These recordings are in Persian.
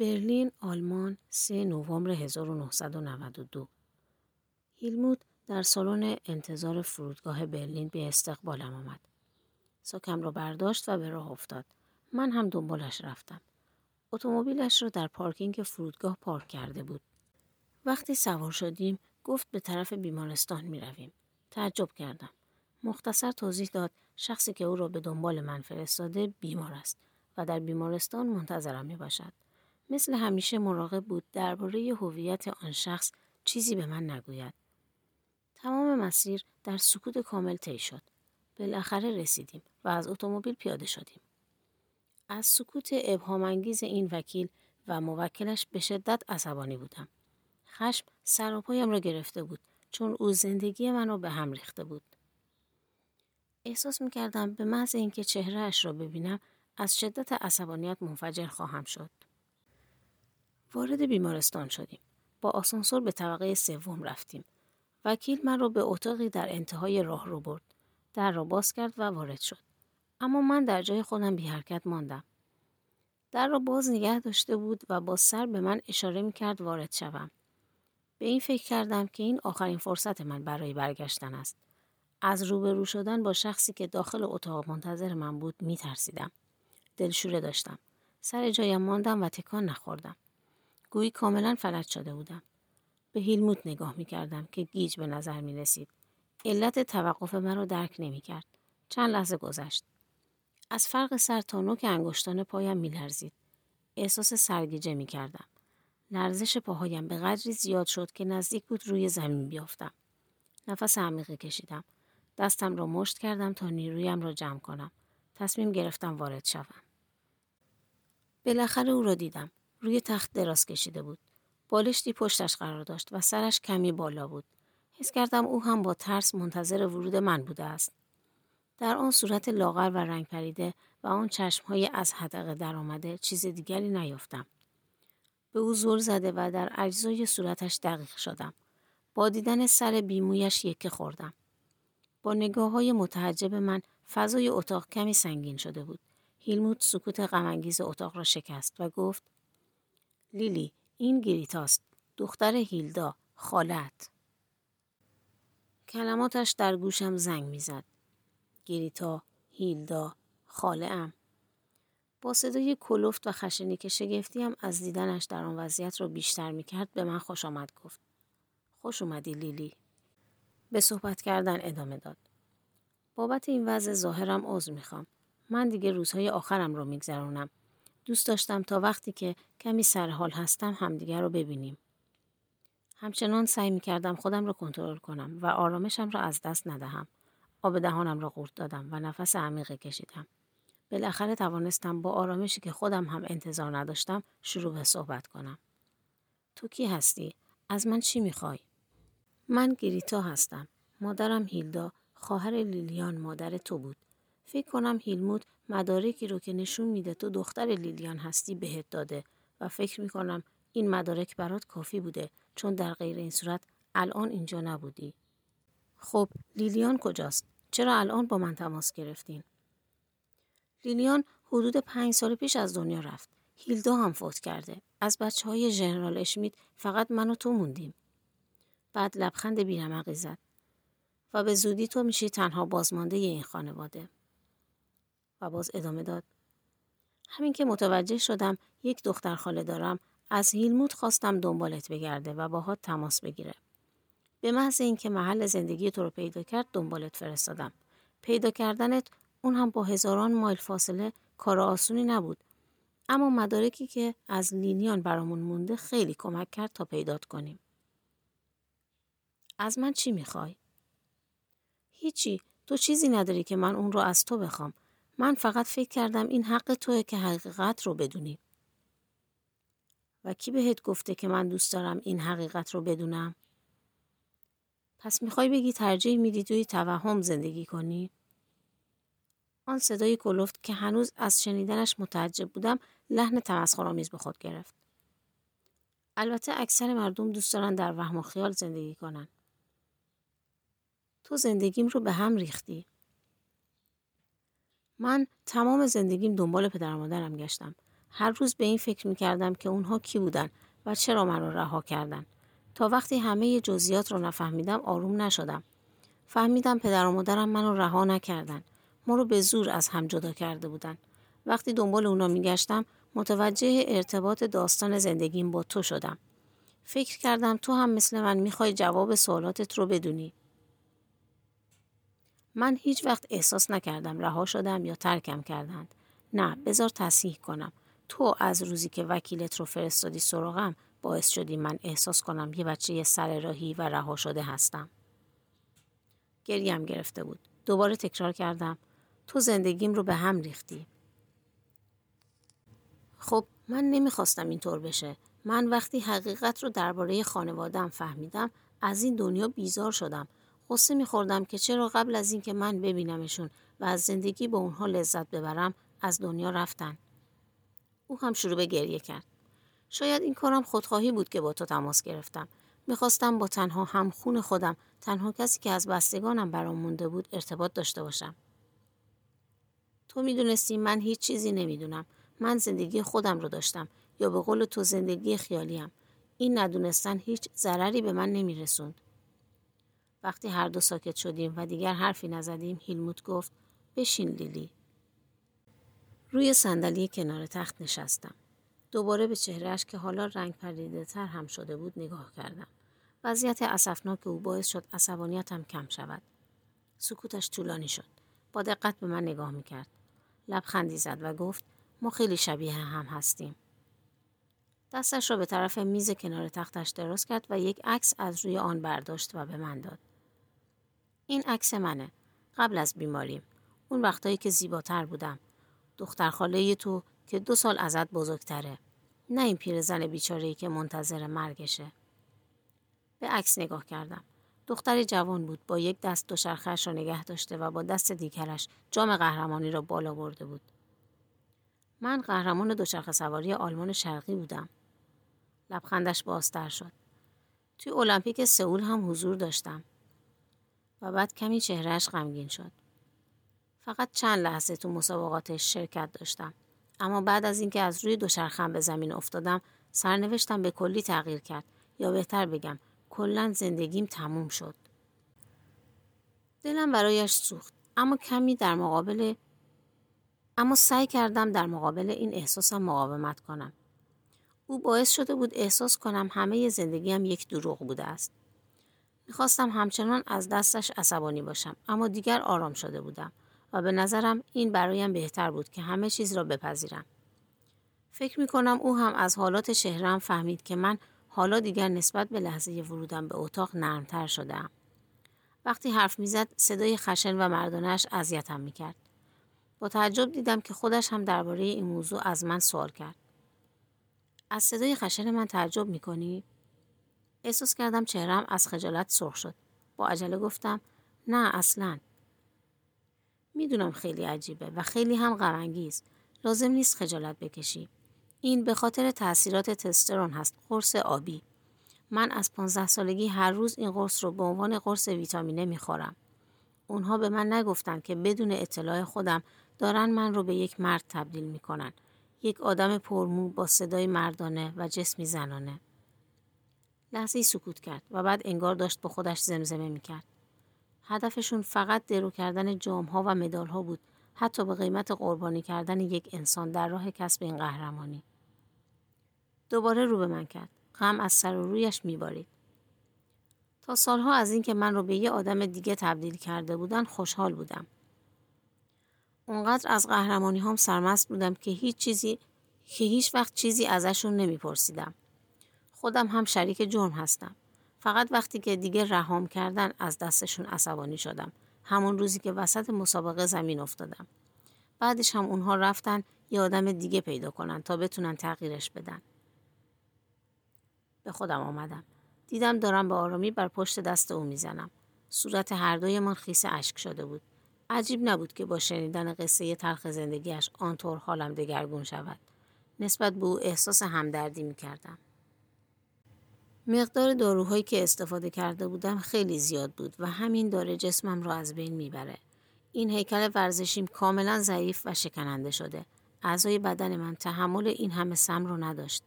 برلین، آلمان، 3 نوامبر 1992 هیلموت در سالن انتظار فرودگاه برلین به استقبالم آمد. ساکم را برداشت و به راه افتاد. من هم دنبالش رفتم. اتومبیلش را در پارکینگ فرودگاه پارک کرده بود. وقتی سوار شدیم گفت به طرف بیمارستان می رویم. تعجب کردم. مختصر توضیح داد شخصی که او را به دنبال من فرستاده بیمار است و در بیمارستان منتظرم می باشد. مثل همیشه مراقب بود درباره هویت آن شخص چیزی به من نگوید. تمام مسیر در سکوت کامل طی شد. بالاخره رسیدیم و از اتومبیل پیاده شدیم. از سکوت ابهامانگیز این وکیل و موکلش به شدت عصبانی بودم. خشم سراپایم را گرفته بود چون او زندگی من را به هم ریخته بود. احساس می کردم به محض اینکه چهرهش را ببینم از شدت عصبانیت منفجر خواهم شد. وارد بیمارستان شدیم. با آسانسور به طبقه سوم رفتیم. وکیل من را به اتاقی در انتهای راه رو برد. در را باز کرد و وارد شد. اما من در جای خودم بی حرکت ماندم. در را باز نگه داشته بود و با سر به من اشاره می کرد وارد شوم. به این فکر کردم که این آخرین فرصت من برای برگشتن است. از روبرو شدن با شخصی که داخل اتاق منتظر من بود می ترسیدم. دلشوره داشتم. سر جایم ماندم و تکان نخوردم. گویی کاملا فلج شده بودم. به هیلموت نگاه می کردم که گیج به نظر می رسید. علت توقف مرا درک نمی کرد. چند لحظه گذشت. از فرق سر تا نوک انگشتان پایم می لرزید. احساس سرگیجه می کردم. لرزش پاهایم به قدری زیاد شد که نزدیک بود روی زمین بیافتم. نفس عمیقی کشیدم. دستم را مشت کردم تا نیرویم را جمع کنم. تصمیم گرفتم وارد شوم. بالاخره او را دیدم. روی تخت دراز کشیده بود. بالشتی پشتش قرار داشت و سرش کمی بالا بود. حس کردم او هم با ترس منتظر ورود من بوده است. در آن صورت لاغر و رنگ پریده و آن چشمهای از حدقه درآمده چیز دیگری نیافتم. به او زل زده و در اجزای صورتش دقیق شدم. با دیدن سر بیمویش یکه خوردم. با نگاه های متحجب من فضای اتاق کمی سنگین شده بود. هیلموت سکوت غمانگیز اتاق را شکست و گفت لیلی این گریتاست. دختر هیلدا خالت. کلماتش در گوشم زنگ می‌زد. گریتا هیلدا خاله ام با صدای کلفت و خشنی که شگفتیم از دیدنش در آن وضعیت را بیشتر می‌کرد به من خوش آمد گفت. خوش اومدی لیلی. به صحبت کردن ادامه داد. بابت این وضع ظاهرم عذر می‌خوام. من دیگه روزهای آخرم رو میگذرونم. دوست داشتم تا وقتی که کمی سرحال هستم همدیگر رو ببینیم. همچنان سعی می کردم خودم را کنترل کنم و آرامشم را از دست ندهم. آب دهانم را قورت دادم و نفس عمیقی کشیدم. بالاخره توانستم با آرامشی که خودم هم انتظار نداشتم شروع به صحبت کنم. تو کی هستی؟ از من چی می‌خوای؟ من گریتا هستم. مادرم هیلدا خواهر لیلیان مادر تو بود. فکر کنم هیلموت مدارکی رو که نشون میده تو دختر لیلیان هستی بهت داده و فکر می‌کنم این مدارک برات کافی بوده چون در غیر این صورت الان اینجا نبودی. خب لیلیان کجاست؟ چرا الان با من تماس گرفتین؟ لیلیان حدود پنج سال پیش از دنیا رفت. هیلدا هم فوت کرده. از بچه های ژنرال اشمیت فقط من و تو موندیم. بعد لبخند بیرمقی زد. و به زودی تو میشی تنها بازمانده این خانواده. و باز ادامه داد. همین که متوجه شدم یک دختر خاله دارم از هیلموت خواستم دنبالت بگرده و باهات تماس بگیره. به محض اینکه محل زندگی تو رو پیدا کرد دنبالت فرستادم. پیدا کردنت اون هم با هزاران مایل فاصله کار آسونی نبود. اما مدارکی که از لینیان برامون مونده خیلی کمک کرد تا پیدات کنیم. از من چی می‌خوای؟ هیچی. تو چیزی نداری که من اون رو از تو بخوام. من فقط فکر کردم این حق توه که حقیقت رو بدونی. و کی بهت گفته که من دوست دارم این حقیقت رو بدونم؟ پس می‌خوای بگی ترجیح میدی توی توهم زندگی کنی؟ آن صدای کلفت که هنوز از شنیدنش متعجب بودم لحن تمسخرآمیز به خود گرفت. البته اکثر مردم دوست دارن در وهم و خیال زندگی کنن. تو زندگیم رو به هم ریختی. من تمام زندگیم دنبال پدر مادرم گشتم هر روز به این فکر می کردم که اونها کی بودن و چرا من رو رها کردن. تا وقتی همه جزئیات رو نفهمیدم آروم نشدم. فهمیدم پدر و مادرم منو رها نکردن. ما رو به زور از هم جدا کرده بودن. وقتی دنبال اونا میگشتم متوجه ارتباط داستان زندگیم با تو شدم. فکر کردم تو هم مثل من می‌خوای جواب سوالاتت رو بدونی. من هیچ وقت احساس نکردم رها شدم یا ترکم کردند. نه بذار تصحیح کنم. تو از روزی که وکیلت رو فرستادی سراغم باعث شدی من احساس کنم یه بچه سر راهی و رها شده هستم. گریم گرفته بود. دوباره تکرار کردم. تو زندگیم رو به هم ریختی. خب من نمی‌خواستم اینطور بشه. من وقتی حقیقت رو درباره خانوادم فهمیدم از این دنیا بیزار شدم. قصه میخوردم که چرا قبل از اینکه من ببینمشون و از زندگی با اونها لذت ببرم از دنیا رفتن. او هم شروع به گریه کرد. شاید این کارم خودخواهی بود که با تو تماس گرفتم. می‌خواستم با تنها همخون خودم تنها کسی که از بستگانم برام مونده بود ارتباط داشته باشم. تو می‌دونستی من هیچ چیزی نمی‌دونم. من زندگی خودم رو داشتم یا به قول تو زندگی خیالیم. این ندونستن هیچ ضرری به من نمیرسوند. وقتی هر دو ساکت شدیم و دیگر حرفی نزدیم هیلموت گفت بشین لیلی. روی صندلی کنار تخت نشستم. دوباره به چهرهش که حالا رنگ پریده تر هم شده بود نگاه کردم. وضعیت اسفناک او باعث شد عصبانیتم کم شود. سکوتش طولانی شد. با دقت به من نگاه می‌کرد. لبخندی زد و گفت ما خیلی شبیه هم هستیم. دستش را به طرف میز کنار تختش دراز کرد و یک عکس از روی آن برداشت و به من داد. این عکس منه. قبل از بیماریم. اون وقتایی که زیباتر بودم. دختر خاله تو که دو سال ازت بزرگتره. نه این پیرزن بیچاره‌ای که منتظر مرگشه. به عکس نگاه کردم. دختری جوان بود با یک دست دوچرخهاش را نگه داشته و با دست دیگرش جام قهرمانی را بالا برده بود. من قهرمان دوچرخه سواری آلمان شرقی بودم. لبخندش بازتر شد. توی المپیک سئول هم حضور داشتم. و بعد کمی چهرهش غمگین شد. فقط چند لحظه تو مسابقاتش شرکت داشتم. اما بعد از اینکه از روی دوچرخم به زمین افتادم سرنوشتم به کلی تغییر کرد یا بهتر بگم کلا زندگیم تموم شد. دلم برایش سوخت اما کمی در مقابل اما سعی کردم در مقابل این احساسم مقاومت کنم. او باعث شده بود احساس کنم همه زندگیم یک دروغ بوده است. می‌خواستم همچنان از دستش عصبانی باشم اما دیگر آرام شده بودم و به نظرم این برایم بهتر بود که همه چیز را بپذیرم. فکر می کنم او هم از حالات شهرم فهمید که من حالا دیگر نسبت به لحظه ورودم به اتاق نرمتر شدم. وقتی حرف می‌زد صدای خشن و مردانش اذیتم می‌کرد. با تعجب دیدم که خودش هم درباره این موضوع از من سوال کرد. از صدای خشن من تعجب می‌کنی؟ احساس کردم چهرم از خجالت سرخ شد. با عجله گفتم نه اصلا. می‌دونم خیلی عجیبه و خیلی هم غمانگیز. لازم نیست خجالت بکشی. این به خاطر تاثیرات تسترون هست قرص آبی. من از 15 سالگی هر روز این قرص رو به عنوان قرص ویتامینه می‌خورم. اونها به من نگفتن که بدون اطلاع خودم دارن من رو به یک مرد تبدیل می‌کنن. یک آدم پرمو با صدای مردانه و جسمی زنانه. لحظه سکوت کرد و بعد انگار داشت با خودش زمزمه می‌کرد. هدفشون فقط درو کردن جام ها و مدال ها بود حتی به قیمت قربانی کردن یک انسان در راه کسب این قهرمانی. دوباره رو به من کرد. غم از سر و رویش میبارید. تا سالها از اینکه من رو به یه آدم دیگه تبدیل کرده بودن خوشحال بودم. اونقدر از قهرمانی هم سرمست بودم که هیچ چیزی که هیچ وقت چیزی ازشون نمیپرسیدم. خودم هم شریک جرم هستم. فقط وقتی که دیگه رهام کردن از دستشون عصبانی شدم. همون روزی که وسط مسابقه زمین افتادم. بعدش هم اونها رفتن یه آدم دیگه پیدا کنن تا بتونن تغییرش بدن. به خودم آمدم. دیدم دارم به آرامی بر پشت دست او می‌زنم. صورت هر دوی خیس اشک شده بود. عجیب نبود که با شنیدن قصه تلخ زندگیش آنطور حالم دگرگون شود. نسبت به او احساس همدردی می کردم. مقدار داروهایی که استفاده کرده بودم خیلی زیاد بود و همین داره جسمم را از بین می‌بره. این هیکل ورزشیم کاملا ضعیف و شکننده شده. اعضای بدن من تحمل این همه سم رو نداشت.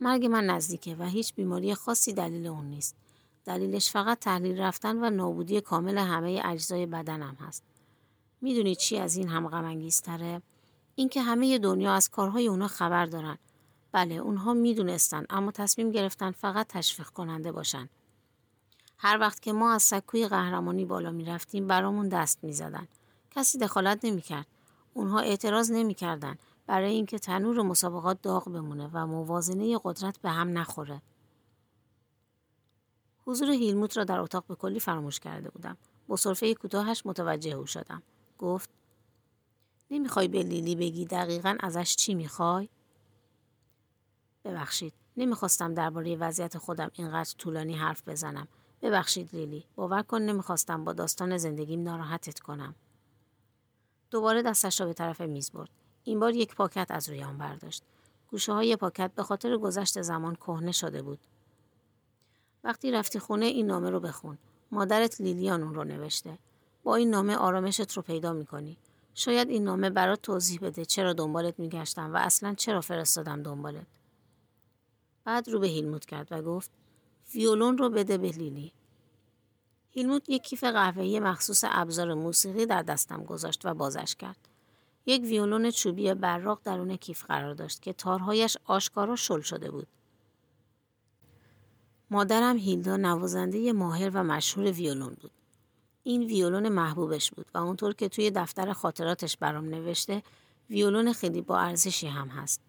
مرگ من نزدیکه و هیچ بیماری خاصی دلیل اون نیست. دلیلش فقط تحلیل رفتن و نابودی کامل همه اجزای بدنم هست. می‌دونید چی از این هم غم اینکه همه دنیا از کارهای اونا خبر دارن. بله اونها می‌دونستن اما تصمیم گرفتن فقط تشویق کننده باشن. هر وقت که ما از سکوی قهرمانی بالا می‌رفتیم برامون دست می‌زدن. کسی دخالت نمی‌کرد. اونها اعتراض نمی‌کردن برای اینکه تنور مسابقات داغ بمونه و موازنه قدرت به هم نخوره. حضور هیلموت را در اتاق به کلی فراموش کرده بودم. با صرفه کوتاهش متوجه او شدم. گفت نمی‌خوای به لیلی بگی دقیقا ازش چی می‌خوای؟ ببخشید. نمی‌خواستم درباره وضعیت خودم اینقدر طولانی حرف بزنم. ببخشید لیلی. باور کن نمی‌خواستم با داستان زندگیم ناراحتت کنم. دوباره دستش را به طرف میز برد. این بار یک پاکت از روی آن برداشت. گوشه های پاکت به خاطر گذشت زمان کهنه شده بود. وقتی رفتی خونه این نامه رو بخون. مادرت لیلیان اون رو نوشته. با این نامه آرامشت رو پیدا می‌کنی. شاید این نامه برات توضیح بده چرا دنبالت میگشتم و اصلا چرا فرستادم دنبالت. بعد رو به هیلموت کرد و گفت ویولون رو بده به لیلی. هیلموت یک کیف قهوه‌ای مخصوص ابزار موسیقی در دستم گذاشت و بازش کرد. یک ویولون چوبی براق درون کیف قرار داشت که تارهایش آشکارا شل شده بود. مادرم هیلدا نوازنده ماهر و مشهور ویولون بود. این ویولون محبوبش بود و اونطور که توی دفتر خاطراتش برام نوشته ویولون خیلی با ارزشی هم هست.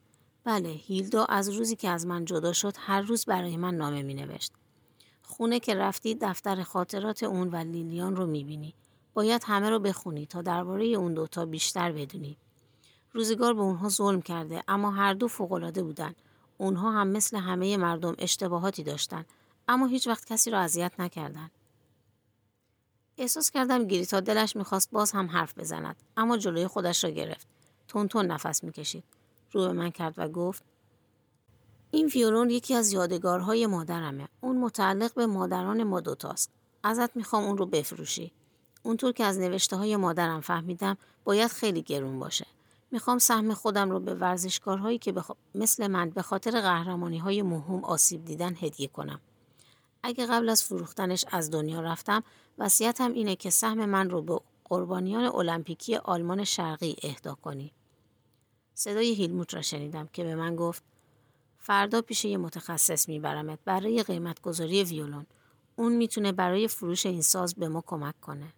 بله هیلدا از روزی که از من جدا شد هر روز برای من نامه می نوشت. خونه که رفتی دفتر خاطرات اون و لیلیان رو می بینی. باید همه رو بخونی تا درباره اون دوتا بیشتر بدونی. روزگار به اونها ظلم کرده اما هر دو فوقالعاده بودن. اونها هم مثل همه مردم اشتباهاتی داشتن اما هیچ وقت کسی را اذیت نکردند. احساس کردم گریتا دلش می‌خواست باز هم حرف بزند اما جلوی خودش را گرفت تون تون نفس می‌کشید رو به من کرد و گفت این ویولون یکی از یادگارهای مادرمه. اون متعلق به مادران ما دوتاست. ازت می‌خوام اون رو بفروشی. اونطور که از نوشته های مادرم فهمیدم باید خیلی گرون باشه. می‌خوام سهم خودم رو به ورزشکارهایی که بخ... مثل من به خاطر قهرمانی های مهم آسیب دیدن هدیه کنم. اگه قبل از فروختنش از دنیا رفتم وصیتم اینه که سهم من رو به قربانیان المپیکی آلمان شرقی اهدا کنی. صدای هیلموت را شنیدم که به من گفت فردا پیش یه متخصص میبرمت برای قیمت گذاری ویولون. اون می‌تونه برای فروش این ساز به ما کمک کنه.